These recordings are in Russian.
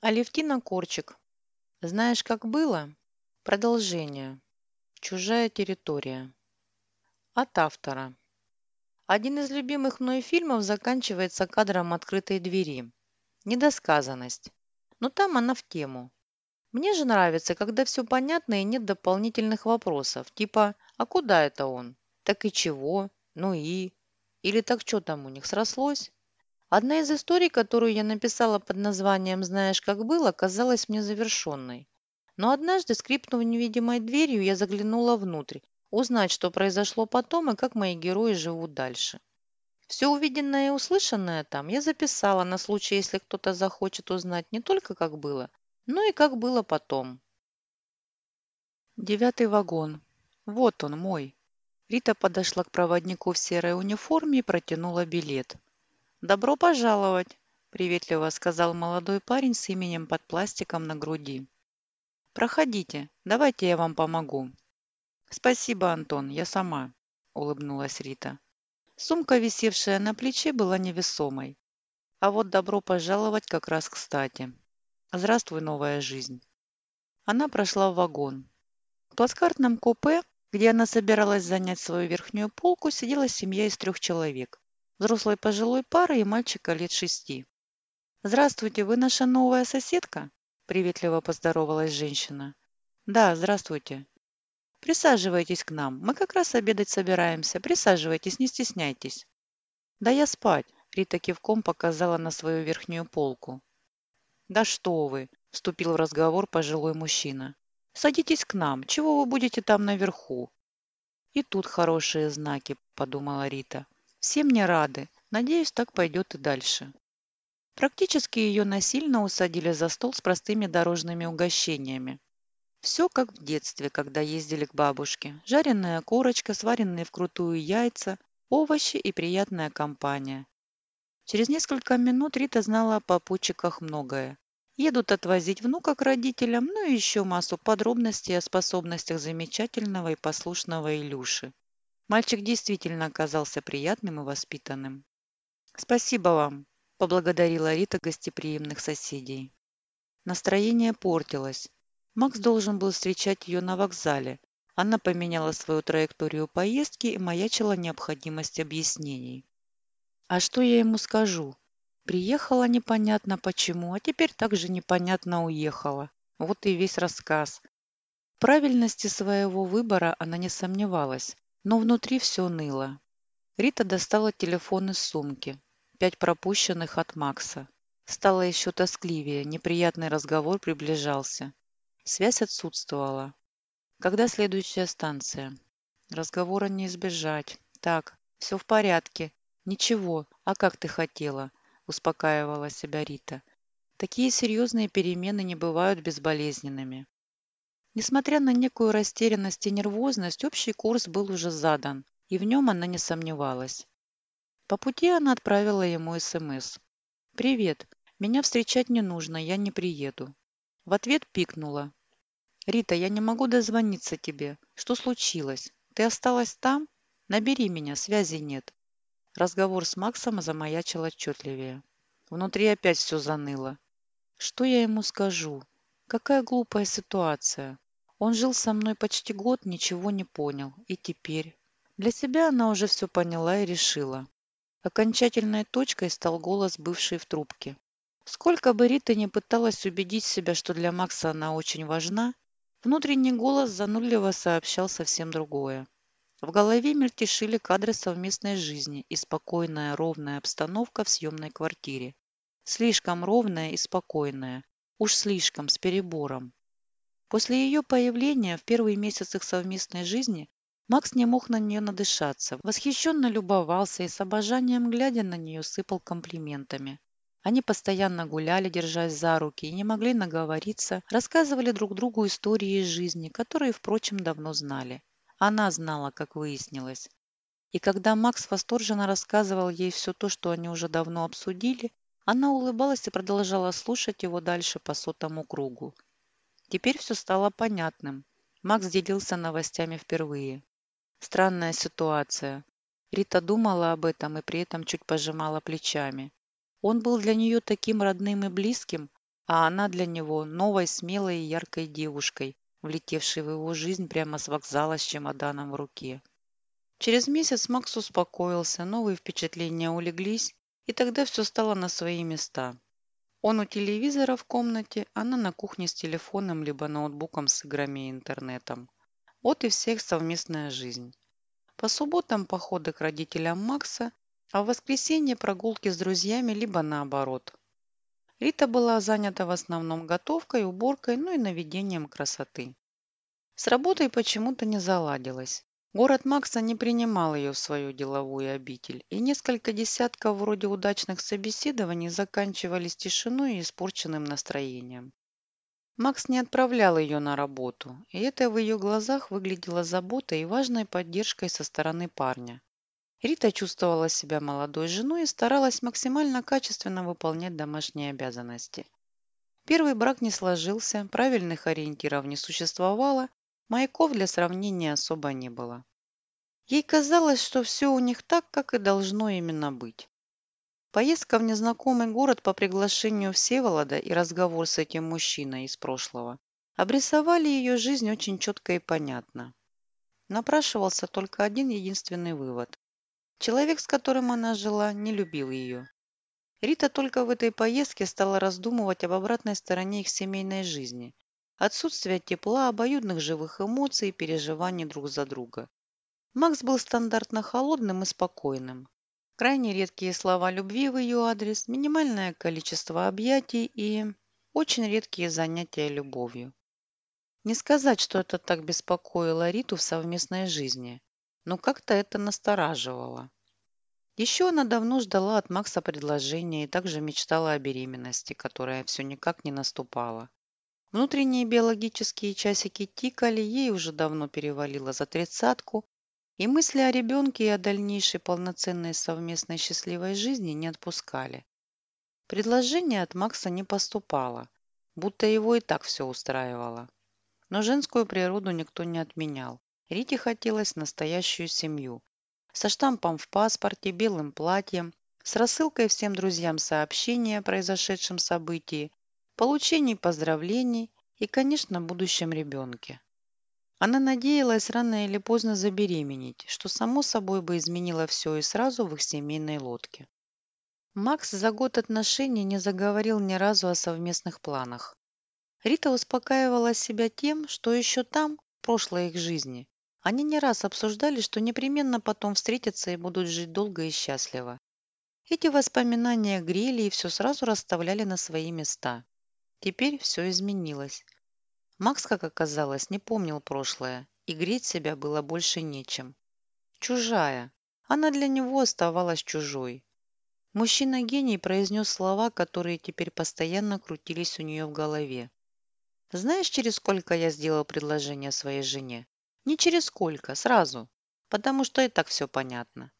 Алевтина Корчик. Знаешь, как было? Продолжение. Чужая территория. От автора. Один из любимых мной фильмов заканчивается кадром открытой двери. Недосказанность. Но там она в тему. Мне же нравится, когда все понятно и нет дополнительных вопросов, типа «А куда это он?» «Так и чего?» «Ну и?» Или «Так что там у них срослось?» Одна из историй, которую я написала под названием «Знаешь, как было», казалась мне завершенной. Но однажды, скрипнув невидимой дверью, я заглянула внутрь, узнать, что произошло потом и как мои герои живут дальше. Все увиденное и услышанное там я записала на случай, если кто-то захочет узнать не только как было, но и как было потом. Девятый вагон. Вот он, мой. Рита подошла к проводнику в серой униформе и протянула билет. «Добро пожаловать!» – приветливо сказал молодой парень с именем под пластиком на груди. «Проходите, давайте я вам помогу». «Спасибо, Антон, я сама», – улыбнулась Рита. Сумка, висевшая на плече, была невесомой. А вот добро пожаловать как раз кстати. Здравствуй, новая жизнь. Она прошла в вагон. В плацкартном купе, где она собиралась занять свою верхнюю полку, сидела семья из трех человек взрослой пожилой пары и мальчика лет шести. «Здравствуйте, вы наша новая соседка?» – приветливо поздоровалась женщина. «Да, здравствуйте». «Присаживайтесь к нам. Мы как раз обедать собираемся. Присаживайтесь, не стесняйтесь». «Да я спать», – Рита кивком показала на свою верхнюю полку. «Да что вы!» – вступил в разговор пожилой мужчина. «Садитесь к нам. Чего вы будете там наверху?» «И тут хорошие знаки», – подумала Рита. Все мне рады. Надеюсь, так пойдет и дальше. Практически ее насильно усадили за стол с простыми дорожными угощениями. Все как в детстве, когда ездили к бабушке. Жареная курочка, сваренные вкрутую яйца, овощи и приятная компания. Через несколько минут Рита знала о попутчиках многое. Едут отвозить внука к родителям, ну и еще массу подробностей о способностях замечательного и послушного Илюши. Мальчик действительно оказался приятным и воспитанным. «Спасибо вам», – поблагодарила Рита гостеприимных соседей. Настроение портилось. Макс должен был встречать ее на вокзале. Она поменяла свою траекторию поездки и маячила необходимость объяснений. А что я ему скажу? Приехала непонятно почему, а теперь также непонятно уехала. Вот и весь рассказ. В правильности своего выбора она не сомневалась но внутри все ныло. Рита достала телефон из сумки. Пять пропущенных от Макса. Стало еще тоскливее, неприятный разговор приближался. Связь отсутствовала. Когда следующая станция? Разговора не избежать. Так, все в порядке. Ничего, а как ты хотела? Успокаивала себя Рита. Такие серьезные перемены не бывают безболезненными. Несмотря на некую растерянность и нервозность, общий курс был уже задан, и в нем она не сомневалась. По пути она отправила ему СМС. «Привет. Меня встречать не нужно, я не приеду». В ответ пикнула. «Рита, я не могу дозвониться тебе. Что случилось? Ты осталась там? Набери меня, связи нет». Разговор с Максом замаячил отчетливее. Внутри опять все заныло. Что я ему скажу? Какая глупая ситуация. Он жил со мной почти год, ничего не понял. И теперь... Для себя она уже все поняла и решила. Окончательной точкой стал голос, бывший в трубке. Сколько бы Рита не пыталась убедить себя, что для Макса она очень важна, внутренний голос занудливо сообщал совсем другое. В голове мельтешили кадры совместной жизни и спокойная ровная обстановка в съемной квартире. Слишком ровная и спокойная. Уж слишком, с перебором. После ее появления в первый месяц их совместной жизни Макс не мог на нее надышаться, восхищенно любовался и с обожанием, глядя на нее, сыпал комплиментами. Они постоянно гуляли, держась за руки, и не могли наговориться, рассказывали друг другу истории из жизни, которые, впрочем, давно знали. Она знала, как выяснилось. И когда Макс восторженно рассказывал ей все то, что они уже давно обсудили, она улыбалась и продолжала слушать его дальше по сотому кругу. Теперь все стало понятным. Макс делился новостями впервые. Странная ситуация. Рита думала об этом и при этом чуть пожимала плечами. Он был для нее таким родным и близким, а она для него новой, смелой и яркой девушкой, влетевшей в его жизнь прямо с вокзала с чемоданом в руке. Через месяц Макс успокоился, новые впечатления улеглись, и тогда все стало на свои места. Он у телевизора в комнате, она на кухне с телефоном либо ноутбуком с играми и интернетом. Вот и всех совместная жизнь. По субботам походы к родителям Макса, а в воскресенье прогулки с друзьями, либо наоборот. Рита была занята в основном готовкой, уборкой, ну и наведением красоты. С работой почему-то не заладилось. Город Макса не принимал ее в свою деловую обитель, и несколько десятков вроде удачных собеседований заканчивались тишиной и испорченным настроением. Макс не отправлял ее на работу, и это в ее глазах выглядело заботой и важной поддержкой со стороны парня. Рита чувствовала себя молодой женой и старалась максимально качественно выполнять домашние обязанности. Первый брак не сложился, правильных ориентиров не существовало, Маяков для сравнения особо не было. Ей казалось, что все у них так, как и должно именно быть. Поездка в незнакомый город по приглашению Всеволода и разговор с этим мужчиной из прошлого обрисовали ее жизнь очень четко и понятно. Напрашивался только один единственный вывод. Человек, с которым она жила, не любил ее. Рита только в этой поездке стала раздумывать об обратной стороне их семейной жизни Отсутствие тепла, обоюдных живых эмоций и переживаний друг за друга. Макс был стандартно холодным и спокойным. Крайне редкие слова любви в ее адрес, минимальное количество объятий и очень редкие занятия любовью. Не сказать, что это так беспокоило Риту в совместной жизни, но как-то это настораживало. Еще она давно ждала от Макса предложения и также мечтала о беременности, которая все никак не наступала. Внутренние биологические часики тикали, ей уже давно перевалило за тридцатку, и мысли о ребенке и о дальнейшей полноценной совместной счастливой жизни не отпускали. Предложение от Макса не поступало, будто его и так все устраивало. Но женскую природу никто не отменял. Рите хотелось настоящую семью. Со штампом в паспорте, белым платьем, с рассылкой всем друзьям сообщения о произошедшем событии, получении поздравлений и, конечно, будущем ребенке. Она надеялась рано или поздно забеременеть, что само собой бы изменило все и сразу в их семейной лодке. Макс за год отношений не заговорил ни разу о совместных планах. Рита успокаивала себя тем, что еще там, в прошлой их жизни, они не раз обсуждали, что непременно потом встретятся и будут жить долго и счастливо. Эти воспоминания грели и все сразу расставляли на свои места. Теперь все изменилось. Макс, как оказалось, не помнил прошлое, и греть себя было больше нечем. Чужая. Она для него оставалась чужой. Мужчина-гений произнес слова, которые теперь постоянно крутились у нее в голове. «Знаешь, через сколько я сделал предложение своей жене? Не через сколько, сразу, потому что и так все понятно».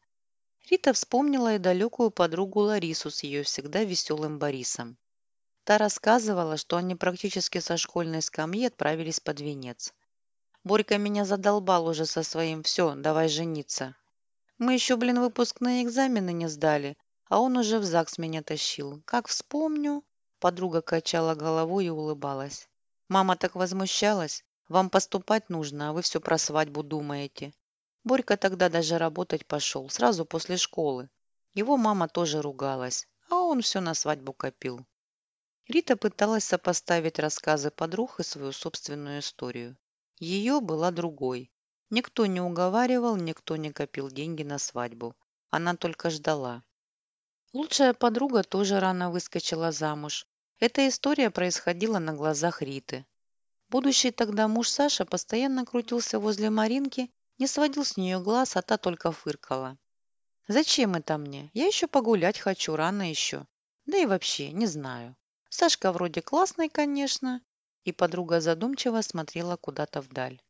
Рита вспомнила и далекую подругу Ларису с ее всегда веселым Борисом. Та рассказывала, что они практически со школьной скамьи отправились под венец. Борька меня задолбал уже со своим «все, давай жениться». Мы еще, блин, выпускные экзамены не сдали, а он уже в ЗАГС меня тащил. Как вспомню, подруга качала головой и улыбалась. Мама так возмущалась. Вам поступать нужно, а вы все про свадьбу думаете. Борька тогда даже работать пошел, сразу после школы. Его мама тоже ругалась, а он все на свадьбу копил. Рита пыталась сопоставить рассказы подруг и свою собственную историю. Ее была другой. Никто не уговаривал, никто не копил деньги на свадьбу. Она только ждала. Лучшая подруга тоже рано выскочила замуж. Эта история происходила на глазах Риты. Будущий тогда муж Саша постоянно крутился возле Маринки, не сводил с нее глаз, а та только фыркала. «Зачем это мне? Я еще погулять хочу, рано еще. Да и вообще, не знаю». Сашка вроде классный, конечно. И подруга задумчиво смотрела куда-то вдаль.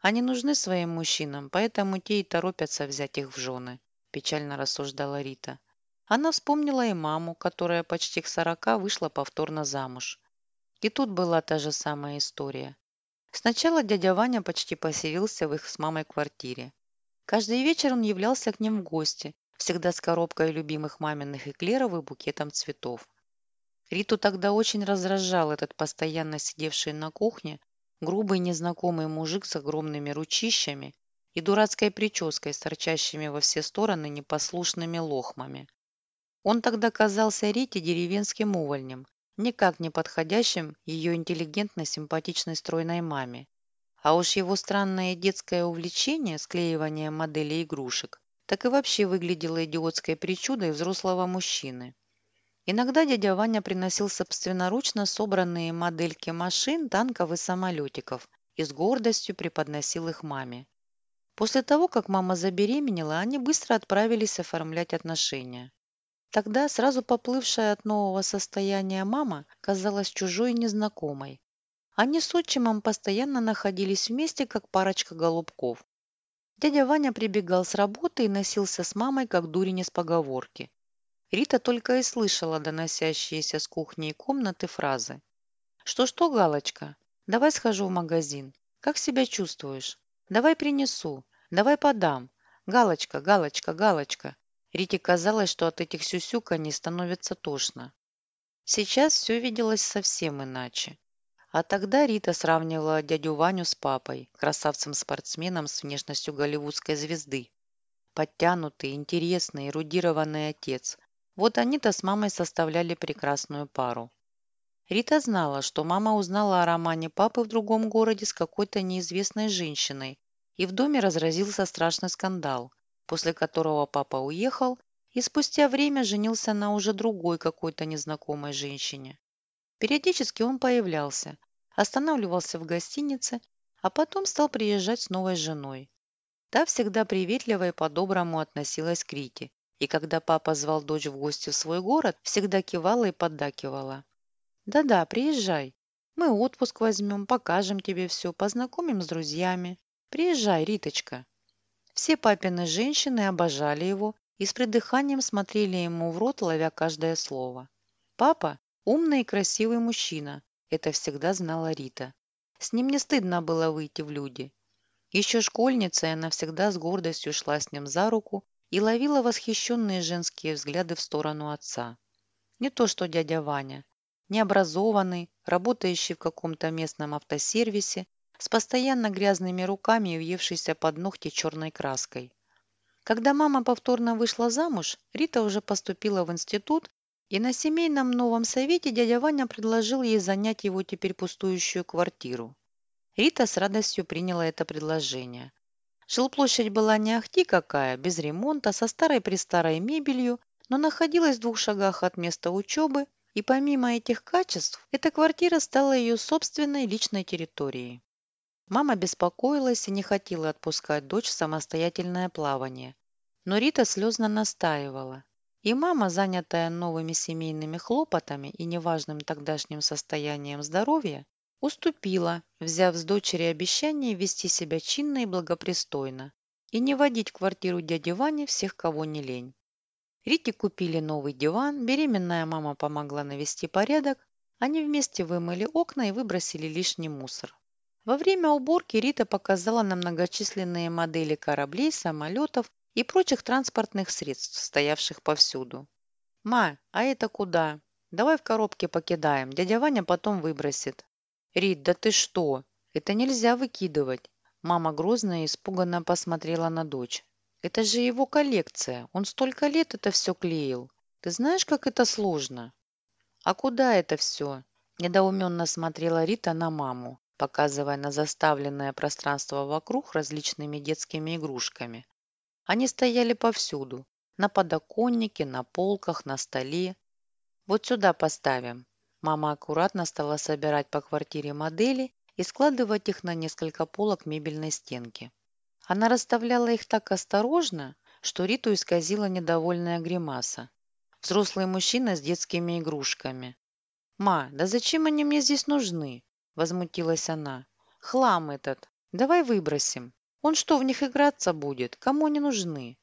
Они нужны своим мужчинам, поэтому те и торопятся взять их в жены, печально рассуждала Рита. Она вспомнила и маму, которая почти к сорока вышла повторно замуж. И тут была та же самая история. Сначала дядя Ваня почти поселился в их с мамой квартире. Каждый вечер он являлся к ним в гости, всегда с коробкой любимых маминых эклеров и букетом цветов. Риту тогда очень раздражал этот постоянно сидевший на кухне грубый незнакомый мужик с огромными ручищами и дурацкой прической с торчащими во все стороны непослушными лохмами. Он тогда казался Рите деревенским увольнем, никак не подходящим ее интеллигентно-симпатичной стройной маме. А уж его странное детское увлечение склеиванием моделей игрушек так и вообще выглядело идиотской причудой взрослого мужчины. Иногда дядя Ваня приносил собственноручно собранные модельки машин, танков и самолетиков и с гордостью преподносил их маме. После того, как мама забеременела, они быстро отправились оформлять отношения. Тогда сразу поплывшая от нового состояния мама казалась чужой и незнакомой. Они с отчимом постоянно находились вместе, как парочка голубков. Дядя Ваня прибегал с работы и носился с мамой, как дурень из поговорки. Рита только и слышала доносящиеся с кухни и комнаты фразы. «Что-что, Галочка? Давай схожу в магазин. Как себя чувствуешь? Давай принесу. Давай подам. Галочка, Галочка, Галочка». Рите казалось, что от этих сюсюканий становится тошно. Сейчас все виделось совсем иначе. А тогда Рита сравнивала дядю Ваню с папой, красавцем-спортсменом с внешностью голливудской звезды. Подтянутый, интересный, эрудированный отец, вот они-то с мамой составляли прекрасную пару. Рита знала, что мама узнала о романе папы в другом городе с какой-то неизвестной женщиной, и в доме разразился страшный скандал, после которого папа уехал и спустя время женился на уже другой какой-то незнакомой женщине. Периодически он появлялся, останавливался в гостинице, а потом стал приезжать с новой женой. Та всегда приветливо и по-доброму относилась к Рите, и когда папа звал дочь в гости в свой город, всегда кивала и поддакивала. «Да-да, приезжай. Мы отпуск возьмем, покажем тебе все, познакомим с друзьями. Приезжай, Риточка». Все папины женщины обожали его и с придыханием смотрели ему в рот, ловя каждое слово. Папа – умный и красивый мужчина, это всегда знала Рита. С ним не стыдно было выйти в люди. Еще школьницей она всегда с гордостью шла с ним за руку и ловила восхищенные женские взгляды в сторону отца. Не то что дядя Ваня. Необразованный, работающий в каком-то местном автосервисе, с постоянно грязными руками и въевшийся под ногти черной краской. Когда мама повторно вышла замуж, Рита уже поступила в институт, и на семейном новом совете дядя Ваня предложил ей занять его теперь пустующую квартиру. Рита с радостью приняла это предложение. Жилплощадь была не ахти какая, без ремонта, со старой-престарой мебелью, но находилась в двух шагах от места учебы, и помимо этих качеств, эта квартира стала ее собственной личной территорией. Мама беспокоилась и не хотела отпускать дочь в самостоятельное плавание. Но Рита слезно настаивала. И мама, занятая новыми семейными хлопотами и неважным тогдашним состоянием здоровья, Уступила, взяв с дочери обещание вести себя чинно и благопристойно и не водить в квартиру дяди Вани всех, кого не лень. Рите купили новый диван, беременная мама помогла навести порядок, они вместе вымыли окна и выбросили лишний мусор. Во время уборки Рита показала нам многочисленные модели кораблей, самолетов и прочих транспортных средств, стоявших повсюду. «Ма, а это куда? Давай в коробке покидаем, дядя Ваня потом выбросит», «Рит, да ты что? Это нельзя выкидывать!» Мама грозно и испуганно посмотрела на дочь. «Это же его коллекция. Он столько лет это все клеил. Ты знаешь, как это сложно?» «А куда это все?» Недоуменно смотрела Рита на маму, показывая на заставленное пространство вокруг различными детскими игрушками. Они стояли повсюду. На подоконнике, на полках, на столе. «Вот сюда поставим», Мама аккуратно стала собирать по квартире модели и складывать их на несколько полок мебельной стенки. Она расставляла их так осторожно, что Риту исказила недовольная гримаса. Взрослый мужчина с детскими игрушками. «Ма, да зачем они мне здесь нужны?» – возмутилась она. «Хлам этот. Давай выбросим. Он что, в них играться будет? Кому они нужны?»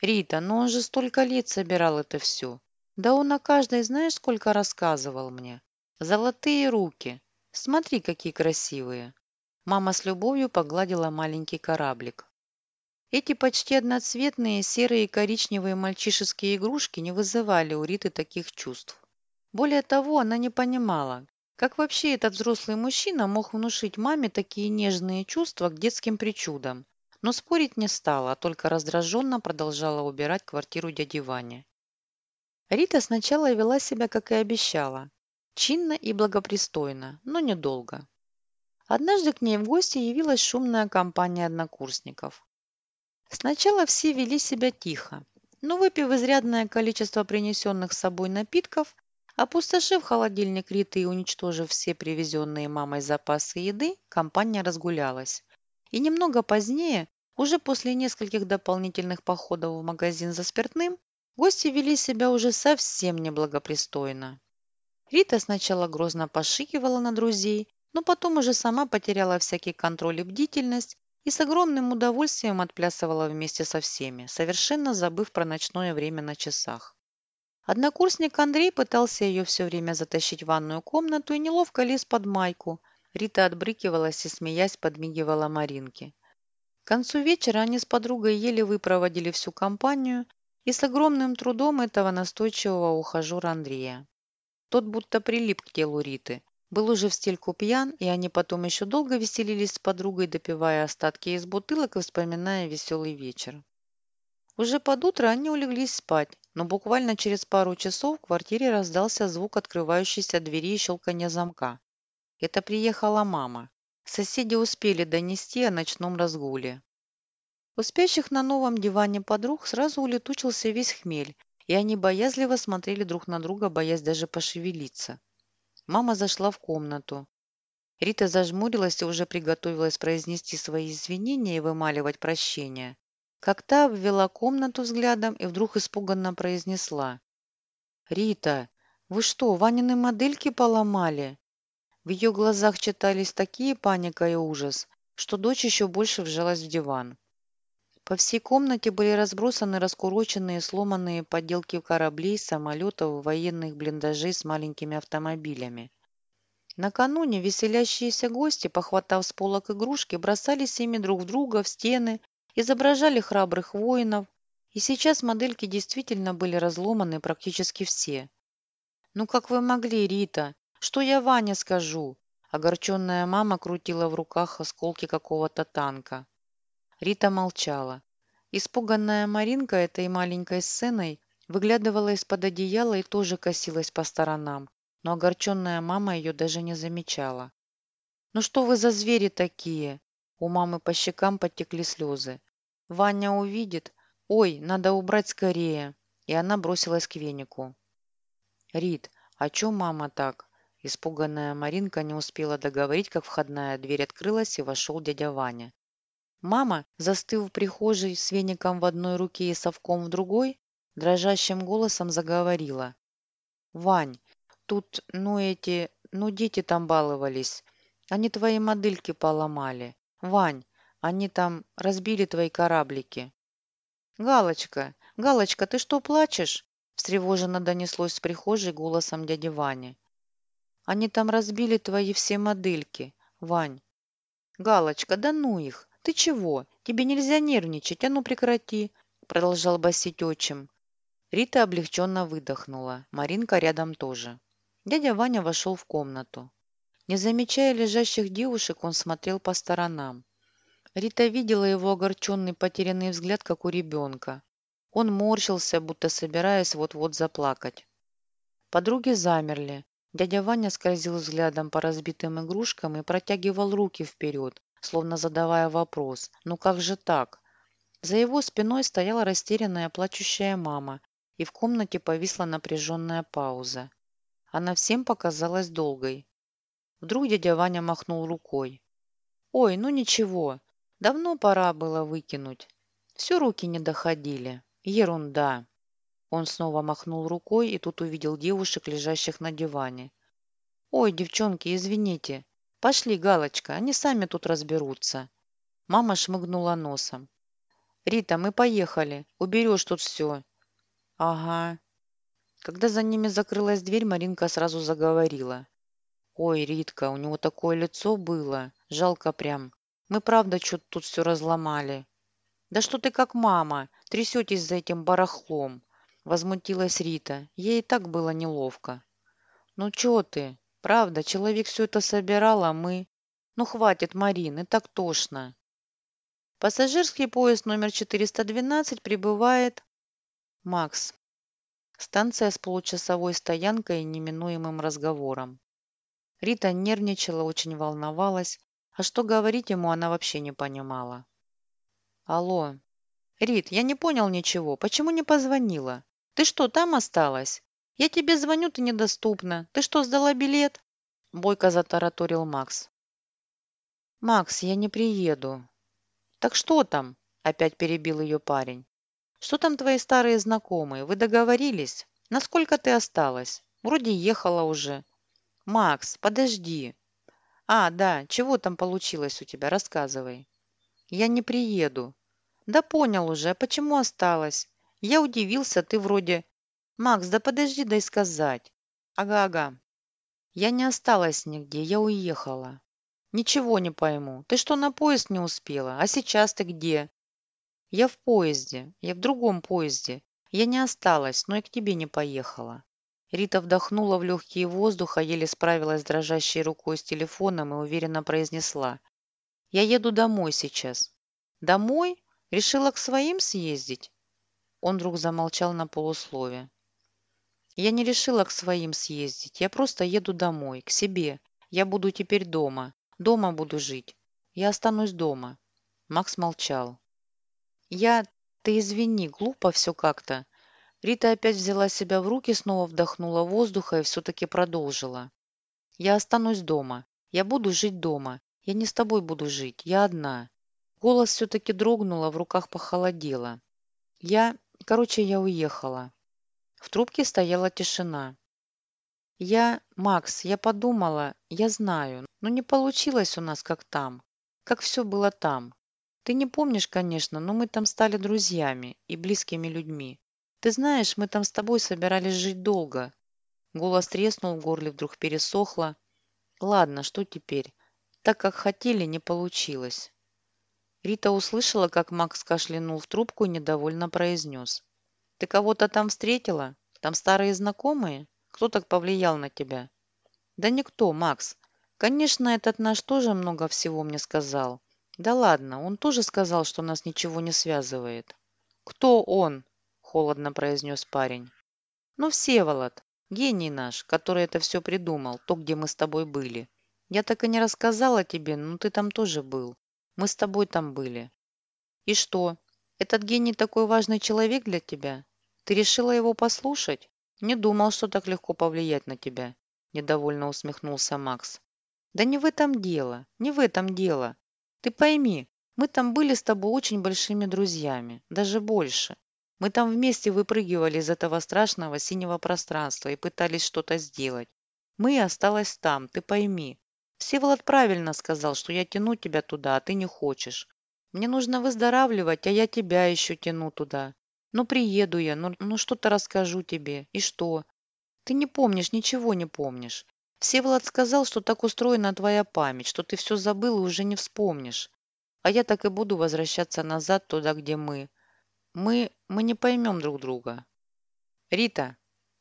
«Рита, но он же столько лет собирал это все. Да он о каждой знаешь, сколько рассказывал мне? Золотые руки. Смотри, какие красивые. Мама с любовью погладила маленький кораблик. Эти почти одноцветные серые и коричневые мальчишеские игрушки не вызывали у Риты таких чувств. Более того, она не понимала, как вообще этот взрослый мужчина мог внушить маме такие нежные чувства к детским причудам. Но спорить не стала, а только раздраженно продолжала убирать квартиру дяди Вани. Рита сначала вела себя, как и обещала, чинно и благопристойно, но недолго. Однажды к ней в гости явилась шумная компания однокурсников. Сначала все вели себя тихо, но выпив изрядное количество принесенных с собой напитков, опустошив холодильник Риты и уничтожив все привезенные мамой запасы еды, компания разгулялась. И немного позднее, уже после нескольких дополнительных походов в магазин за спиртным, гости вели себя уже совсем неблагопристойно. Рита сначала грозно пошикивала на друзей, но потом уже сама потеряла всякий контроль и бдительность и с огромным удовольствием отплясывала вместе со всеми, совершенно забыв про ночное время на часах. Однокурсник Андрей пытался ее все время затащить в ванную комнату и неловко лез под майку. Рита отбрыкивалась и, смеясь, подмигивала Маринке. К концу вечера они с подругой еле выпроводили всю компанию и с огромным трудом этого настойчивого ухажера Андрея. Тот будто прилип к телу Риты, был уже в стельку пьян, и они потом еще долго веселились с подругой, допивая остатки из бутылок и вспоминая веселый вечер. Уже под утро они улеглись спать, но буквально через пару часов в квартире раздался звук открывающейся двери и щелканья замка. Это приехала мама. Соседи успели донести о ночном разгуле. У спящих на новом диване подруг сразу улетучился весь хмель, и они боязливо смотрели друг на друга, боясь даже пошевелиться. Мама зашла в комнату. Рита зажмурилась и уже приготовилась произнести свои извинения и вымаливать прощение. Как та обвела комнату взглядом и вдруг испуганно произнесла. «Рита, вы что, Ванины модельки поломали?» В ее глазах читались такие паника и ужас, что дочь еще больше вжалась в диван. По всей комнате были разбросаны раскуроченные сломанные поделки кораблей, самолетов, военных блиндажей с маленькими автомобилями. Накануне веселящиеся гости, похватав с полок игрушки, бросались ими друг в друга, в стены, изображали храбрых воинов, и сейчас модельки действительно были разломаны практически все. «Ну как вы могли, Рита? Что я Ване скажу?» Огорченная мама крутила в руках осколки какого-то танка. Рита молчала. Испуганная Маринка этой маленькой сценой выглядывала из-под одеяла и тоже косилась по сторонам, но огорченная мама ее даже не замечала. «Ну что вы за звери такие?» У мамы по щекам потекли слезы. «Ваня увидит. Ой, надо убрать скорее!» И она бросилась к венику. «Рит, а чё мама так?» Испуганная Маринка не успела договорить, как входная дверь открылась, и вошел дядя Ваня. Мама, застыв в прихожей с веником в одной руке и совком в другой, дрожащим голосом заговорила. «Вань, тут, ну эти, ну дети там баловались. Они твои модельки поломали. Вань, они там разбили твои кораблики». «Галочка, Галочка, ты что, плачешь?» встревоженно донеслось с прихожей голосом дяди Вани. «Они там разбили твои все модельки, Вань». «Галочка, да ну их! «Ты чего? Тебе нельзя нервничать, а ну прекрати!» Продолжал басить отчим. Рита облегченно выдохнула. Маринка рядом тоже. Дядя Ваня вошел в комнату. Не замечая лежащих девушек, он смотрел по сторонам. Рита видела его огорченный потерянный взгляд, как у ребенка. Он морщился, будто собираясь вот-вот заплакать. Подруги замерли. Дядя Ваня скользил взглядом по разбитым игрушкам и протягивал руки вперед, словно задавая вопрос «Ну как же так?». За его спиной стояла растерянная плачущая мама, и в комнате повисла напряженная пауза. Она всем показалась долгой. Вдруг дядя Ваня махнул рукой. «Ой, ну ничего, давно пора было выкинуть. Все руки не доходили. Ерунда». Он снова махнул рукой и тут увидел девушек, лежащих на диване. «Ой, девчонки, извините, «Пошли, Галочка, они сами тут разберутся». Мама шмыгнула носом. «Рита, мы поехали. Уберешь тут все». «Ага». Когда за ними закрылась дверь, Маринка сразу заговорила. «Ой, Ритка, у него такое лицо было. Жалко прям. Мы правда что-то тут все разломали». «Да что ты как мама, трясетесь за этим барахлом», – возмутилась Рита. Ей и так было неловко. Ну чё ты? Правда, человек все это собирал, а мы... Ну хватит, Марин, и так тошно. Пассажирский поезд номер 412 прибывает... Макс. Станция с получасовой стоянкой и неминуемым разговором. Рита нервничала, очень волновалась, а что говорить ему она вообще не понимала. Алло. Рит, я не понял ничего. Почему не позвонила? Ты что, там осталась? Я тебе звоню, ты недоступна. Ты что, сдала билет? Бойко затараторил Макс. Макс, я не приеду. Так что там? Опять перебил ее парень. Что там твои старые знакомые? Вы договорились? Насколько ты осталась? Вроде ехала уже. Макс, подожди. А, да, чего там получилось у тебя? Рассказывай. Я не приеду. Да понял уже, а почему осталась? Я удивился, ты вроде... Макс, да подожди, дай сказать. Ага-ага. Я не осталась нигде, я уехала. Ничего не пойму. Ты что, на поезд не успела? А сейчас ты где? Я в поезде. Я в другом поезде. Я не осталась, но и к тебе не поехала. Рита вдохнула в легкие воздуха, еле справилась с дрожащей рукой с телефоном и уверенно произнесла. «Я еду домой сейчас». «Домой? Решила к своим съездить?» Он вдруг замолчал на полуслове. «Я не решила к своим съездить. Я просто еду домой, к себе. Я буду теперь дома. Дома буду жить. Я останусь дома». Макс молчал. «Я... Ты извини, глупо все как-то. Рита опять взяла себя в руки, снова вдохнула воздуха и все-таки продолжила. «Я останусь дома. Я буду жить дома. Я не с тобой буду жить. Я одна». Голос все-таки дрогнул, а в руках похолодело. «Я... Короче, я уехала». В трубке стояла тишина. «Я... Макс, я подумала, я знаю, но не получилось у нас как там, как все было там. Ты не помнишь, конечно, но мы там стали друзьями и близкими людьми. Ты знаешь, мы там с тобой собирались жить долго. Голос треснул, в горле вдруг пересохло. Ладно, что теперь? Так, как хотели, не получилось. Рита услышала, как Макс кашлянул в трубку и недовольно произнес. «Ты кого-то там встретила? Там старые знакомые? Кто так повлиял на тебя?» «Да никто, Макс. Конечно, этот наш тоже много всего мне сказал. Да ладно, он тоже сказал, что нас ничего не связывает». «Кто он?» холодно произнес парень. «Ну, Всеволод, гений наш, который это все придумал, то, где мы с тобой были. Я так и не рассказала тебе, но ты там тоже был. Мы с тобой там были». «И что? Этот гений такой важный человек для тебя? Ты решила его послушать? Не думал, что так легко повлиять на тебя», – недовольно усмехнулся Макс. «Да не в этом дело, не в этом дело. Ты пойми, мы там были с тобой очень большими друзьями, даже больше. Мы там вместе выпрыгивали из этого страшного синего пространства и пытались что-то сделать. Мы осталась там, ты пойми. Всеволод правильно сказал, что я тяну тебя туда, а ты не хочешь. Мне нужно выздоравливать, а я тебя еще тяну туда. Ну, приеду я, ну, ну что-то расскажу тебе. И что? Ты не помнишь, ничего не помнишь. Всеволод сказал, что так устроена твоя память, что ты все забыл и уже не вспомнишь. А я так и буду возвращаться назад туда, где мы. Мы... мы не поймем друг друга. Рита,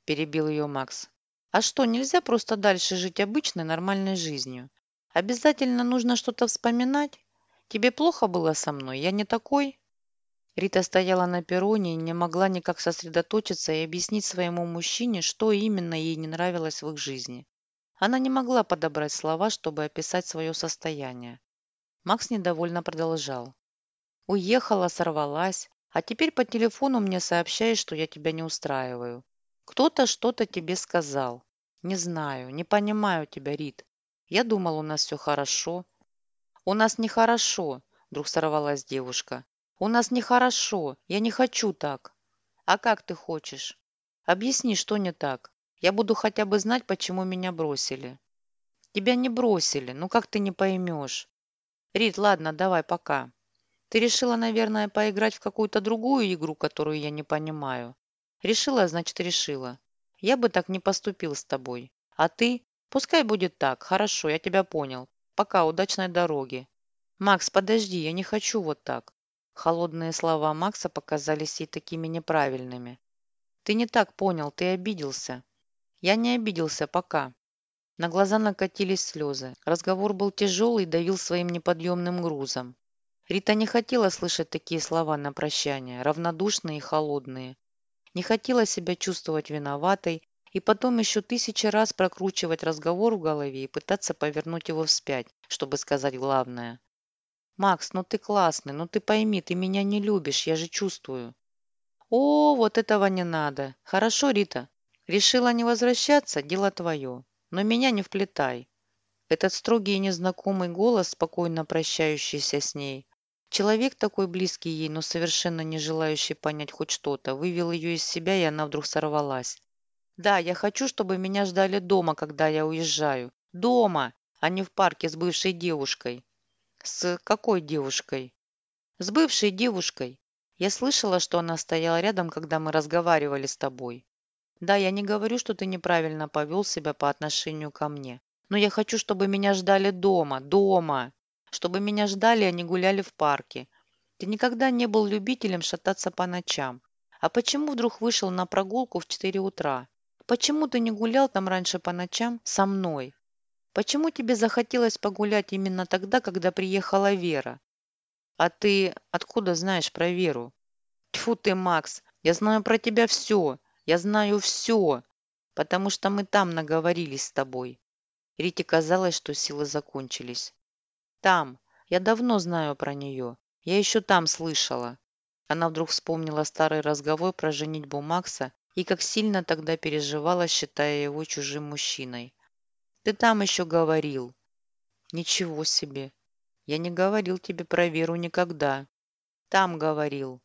перебил ее Макс. А что, нельзя просто дальше жить обычной нормальной жизнью? Обязательно нужно что-то вспоминать? Тебе плохо было со мной? Я не такой? Рита стояла на перроне и не могла никак сосредоточиться и объяснить своему мужчине, что именно ей не нравилось в их жизни. Она не могла подобрать слова, чтобы описать свое состояние. Макс недовольно продолжал. Уехала, сорвалась, а теперь по телефону мне сообщаешь, что я тебя не устраиваю. Кто-то что-то тебе сказал. Не знаю, не понимаю тебя, Рит. Я думал, у нас все хорошо. У нас нехорошо, вдруг сорвалась девушка. У нас нехорошо. Я не хочу так. А как ты хочешь? Объясни, что не так. Я буду хотя бы знать, почему меня бросили. Тебя не бросили. Ну как ты не поймешь? Рит, ладно, давай, пока. Ты решила, наверное, поиграть в какую-то другую игру, которую я не понимаю. Решила, значит, решила. Я бы так не поступил с тобой. А ты? Пускай будет так. Хорошо, я тебя понял. Пока, удачной дороги. Макс, подожди, я не хочу вот так. Холодные слова Макса показались ей такими неправильными. Ты не так понял, ты обиделся. Я не обиделся пока. На глаза накатились слезы. Разговор был тяжелый и давил своим неподъемным грузом. Рита не хотела слышать такие слова на прощание, равнодушные и холодные. Не хотела себя чувствовать виноватой и потом еще тысячи раз прокручивать разговор в голове и пытаться повернуть его вспять, чтобы сказать главное. «Макс, ну ты классный, ну ты пойми, ты меня не любишь, я же чувствую». «О, вот этого не надо. Хорошо, Рита. Решила не возвращаться, дело твое. Но меня не вплетай». Этот строгий и незнакомый голос, спокойно прощающийся с ней, Человек такой близкий ей, но совершенно не желающий понять хоть что-то, вывел ее из себя, и она вдруг сорвалась. «Да, я хочу, чтобы меня ждали дома, когда я уезжаю. Дома, а не в парке с бывшей девушкой». «С какой девушкой?» «С бывшей девушкой. Я слышала, что она стояла рядом, когда мы разговаривали с тобой. Да, я не говорю, что ты неправильно повел себя по отношению ко мне. Но я хочу, чтобы меня ждали дома, дома чтобы меня ждали, а не гуляли в парке. Ты никогда не был любителем шататься по ночам. А почему вдруг вышел на прогулку в 4 утра? Почему ты не гулял там раньше по ночам со мной? Почему тебе захотелось погулять именно тогда, когда приехала Вера? А ты откуда знаешь про Веру? Тьфу ты, Макс, я знаю про тебя все. Я знаю все, потому что мы там наговорились с тобой. Рите казалось, что силы закончились. Там. Я давно знаю про нее. Я еще там слышала. Она вдруг вспомнила старый разговор про женитьбу Макса и как сильно тогда переживала, считая его чужим мужчиной. «Ты там еще говорил». «Ничего себе! Я не говорил тебе про Веру никогда». «Там говорил».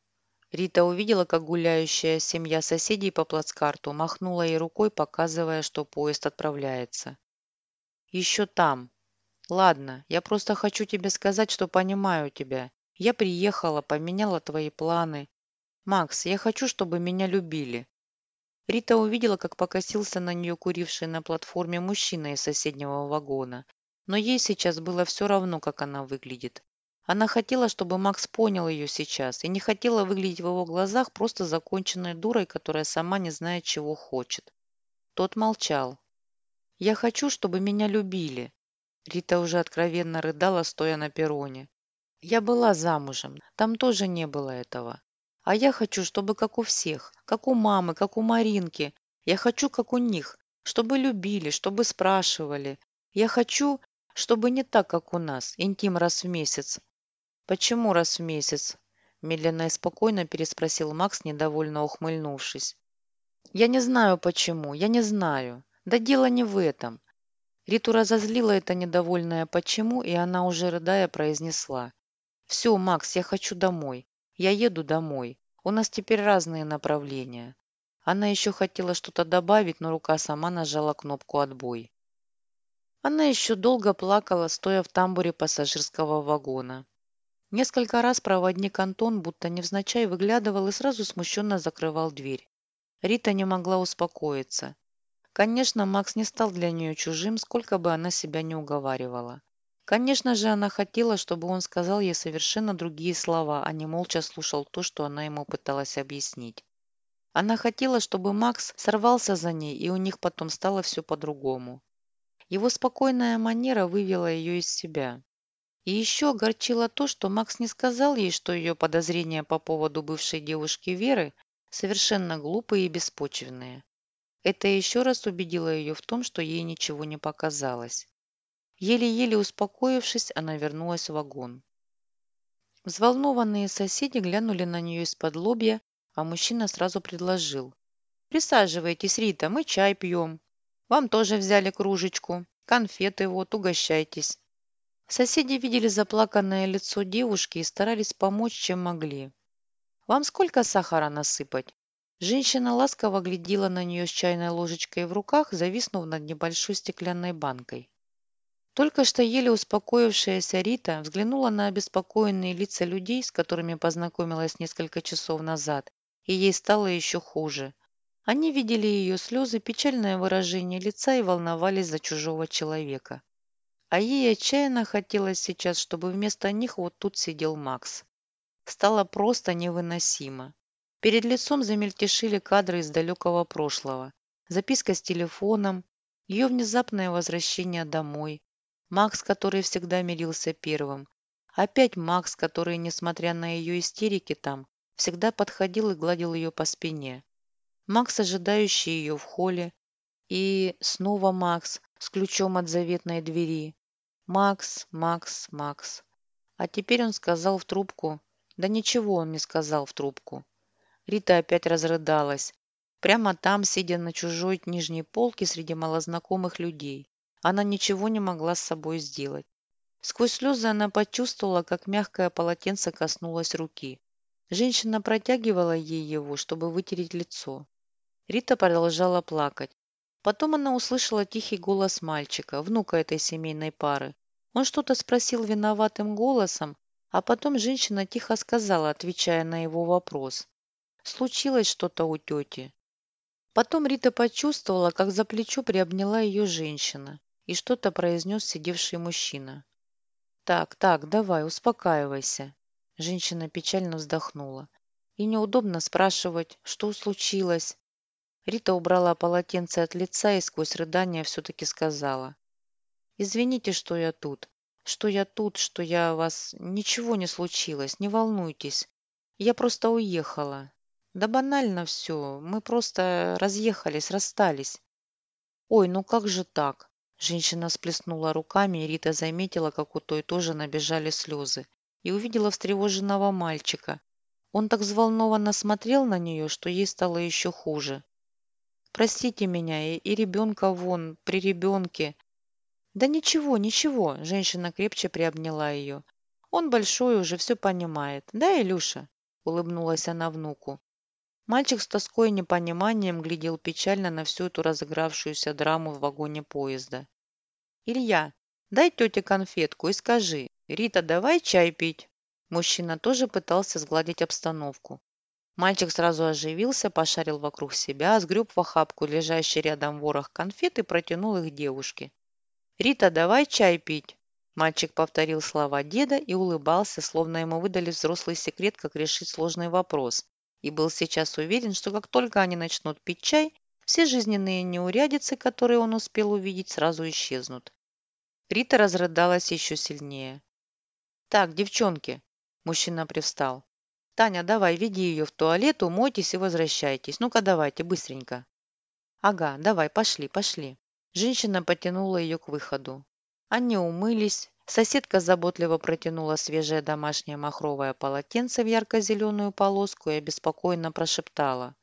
Рита увидела, как гуляющая семья соседей по плацкарту махнула ей рукой, показывая, что поезд отправляется. «Еще там. Ладно, я просто хочу тебе сказать, что понимаю тебя. Я приехала, поменяла твои планы. Макс, я хочу, чтобы меня любили. Рита увидела, как покосился на нее куривший на платформе мужчина из соседнего вагона. Но ей сейчас было все равно, как она выглядит. Она хотела, чтобы Макс понял ее сейчас, и не хотела выглядеть в его глазах просто законченной дурой, которая сама не знает, чего хочет. Тот молчал. «Я хочу, чтобы меня любили. Рита уже откровенно рыдала, стоя на перроне. «Я была замужем, там тоже не было этого. А я хочу, чтобы как у всех, как у мамы, как у Маринки. Я хочу, как у них, чтобы любили, чтобы спрашивали. Я хочу, чтобы не так, как у нас, интим раз в месяц». «Почему раз в месяц?» Медленно и спокойно переспросил Макс, недовольно ухмыльнувшись. «Я не знаю, почему, я не знаю. Да дело не в этом. Риту разозлила это недовольное «почему», и она уже рыдая произнесла. «Все, Макс, я хочу домой. Я еду домой. У нас теперь разные направления». Она еще хотела что-то добавить, но рука сама нажала кнопку «Отбой». Она еще долго плакала, стоя в тамбуре пассажирского вагона. Несколько раз проводник Антон будто невзначай выглядывал и сразу смущенно закрывал дверь. Рита не могла успокоиться. Конечно, Макс не стал для нее чужим, сколько бы она себя не уговаривала. Конечно же, она хотела, чтобы он сказал ей совершенно другие слова, а не молча слушал то, что она ему пыталась объяснить. Она хотела, чтобы Макс сорвался за ней, и у них потом стало все по-другому. Его спокойная манера вывела ее из себя. И еще огорчило то, что Макс не сказал ей, что ее подозрения по поводу бывшей девушки Веры совершенно глупые и беспочвенные. Это еще раз убедило ее в том, что ей ничего не показалось. Еле-еле успокоившись, она вернулась в вагон. Взволнованные соседи глянули на нее из-под лобья, а мужчина сразу предложил. «Присаживайтесь, Рита, мы чай пьем. Вам тоже взяли кружечку. Конфеты вот, угощайтесь». Соседи видели заплаканное лицо девушки и старались помочь, чем могли. «Вам сколько сахара насыпать?» Женщина ласково глядела на нее с чайной ложечкой в руках, зависнув над небольшой стеклянной банкой. Только что еле успокоившаяся Рита взглянула на обеспокоенные лица людей, с которыми познакомилась несколько часов назад, и ей стало еще хуже. Они видели ее слезы, печальное выражение лица и волновались за чужого человека. А ей отчаянно хотелось сейчас, чтобы вместо них вот тут сидел Макс. Стало просто невыносимо. Перед лицом замельтешили кадры из далекого прошлого. записка с телефоном, ее внезапное возвращение домой, Макс, который всегда мирился первым, опять Макс, который, несмотря на ее истерики там, всегда подходил и гладил ее по спине, Макс, ожидающий ее в холле, и снова Макс с ключом от заветной двери. Макс, Макс, Макс. А теперь он сказал в трубку. Да ничего он не сказал в трубку. Рита опять разрыдалась. Прямо там, сидя на чужой нижней полке среди малознакомых людей. Она ничего не могла с собой сделать. Сквозь слезы она почувствовала, как мягкое полотенце коснулось руки. Женщина протягивала ей его, чтобы вытереть лицо. Рита продолжала плакать. Потом она услышала тихий голос мальчика, внука этой семейной пары. Он что-то спросил виноватым голосом, а потом женщина тихо сказала, отвечая на его вопрос. «Случилось что-то у тети». Потом Рита почувствовала, как за плечо приобняла ее женщина и что-то произнес сидевший мужчина. «Так, так, давай, успокаивайся». Женщина печально вздохнула. И неудобно спрашивать, что случилось. Рита убрала полотенце от лица и сквозь рыдания все-таки сказала. «Извините, что я тут. Что я тут, что я вас... Ничего не случилось, не волнуйтесь. Я просто уехала. Да банально все. Мы просто разъехались, расстались». «Ой, ну как же так? Женщина сплеснула руками, и Рита заметила, как у той тоже набежали слезы, и увидела встревоженного мальчика. Он так взволнованно смотрел на нее, что ей стало еще хуже. «Простите меня, и, и ребенка вон, при ребенке». «Да ничего, ничего», – женщина крепче приобняла ее. «Он большой уже, все понимает. Да, Илюша?» – улыбнулась она внуку. Мальчик с тоской и непониманием глядел печально на всю эту разыгравшуюся драму в вагоне поезда. «Илья, дай тете конфетку и скажи, Рита, давай чай пить». Мужчина тоже пытался сгладить обстановку. Мальчик сразу оживился, пошарил вокруг себя, сгреб в охапку лежащий рядом ворох конфет и протянул их девушке. «Рита, давай чай пить!» Мальчик повторил слова деда и улыбался, словно ему выдали взрослый секрет, как решить сложный вопрос и был сейчас уверен, что как только они начнут пить чай, все жизненные неурядицы, которые он успел увидеть, сразу исчезнут. Рита разрыдалась еще сильнее. «Так, девчонки!» – мужчина привстал. «Таня, давай, веди ее в туалет, умойтесь и возвращайтесь. Ну-ка давайте, быстренько». «Ага, давай, пошли, пошли». Женщина потянула ее к выходу. Они умылись, Соседка заботливо протянула свежее домашнее махровое полотенце в ярко-зеленую полоску и обеспокоенно прошептала.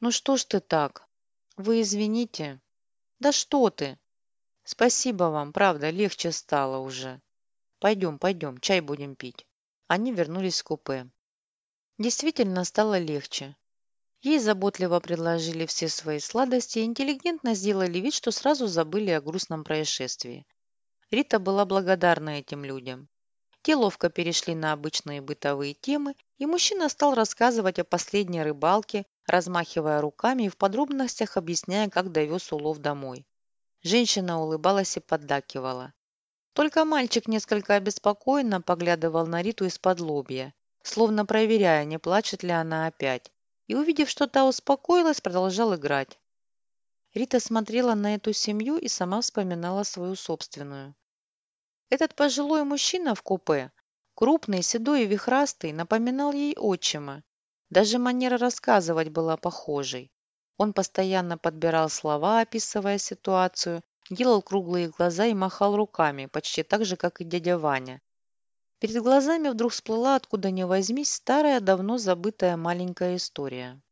«Ну что ж ты так? Вы извините». «Да что ты!» «Спасибо вам, правда, легче стало уже. Пойдем, пойдем, чай будем пить». Они вернулись в купе. Действительно стало легче. Ей заботливо предложили все свои сладости и интеллигентно сделали вид, что сразу забыли о грустном происшествии. Рита была благодарна этим людям. Те ловко перешли на обычные бытовые темы, и мужчина стал рассказывать о последней рыбалке, размахивая руками и в подробностях объясняя, как довез улов домой. Женщина улыбалась и поддакивала. Только мальчик несколько обеспокоенно поглядывал на Риту из-под лобья, словно проверяя, не плачет ли она опять, и, увидев, что та успокоилась, продолжал играть. Рита смотрела на эту семью и сама вспоминала свою собственную. Этот пожилой мужчина в купе, крупный, седой и вихрастый, напоминал ей отчима. Даже манера рассказывать была похожей. Он постоянно подбирал слова, описывая ситуацию, делал круглые глаза и махал руками, почти так же, как и дядя Ваня. Перед глазами вдруг всплыла, откуда ни возьмись, старая, давно забытая маленькая история.